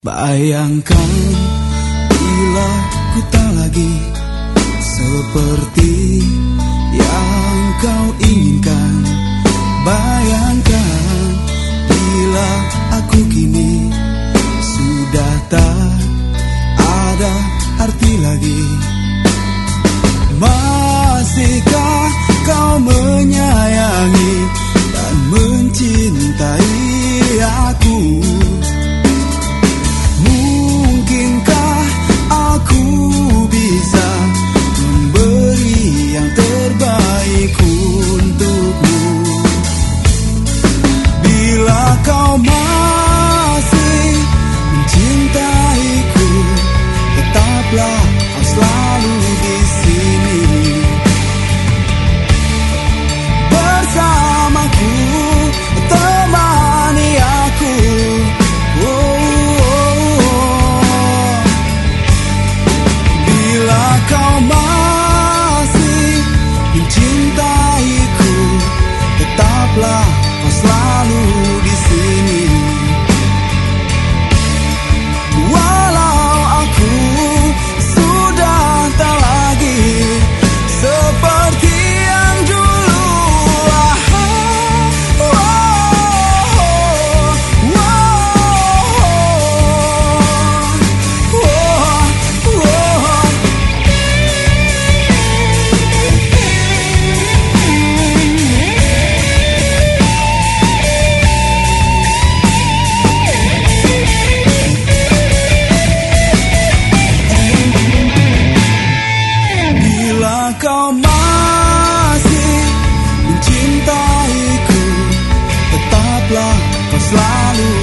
Bayangkan bila ku tak lagi seperti yang kau inginkan. Bayangkan bila aku kini sudah tak ada arti lagi. Masihkah kau menyadari kau masih mencintaiku. Tetaplah harus selalu di sini. masih mencintaiku. Tetaplah kau selalu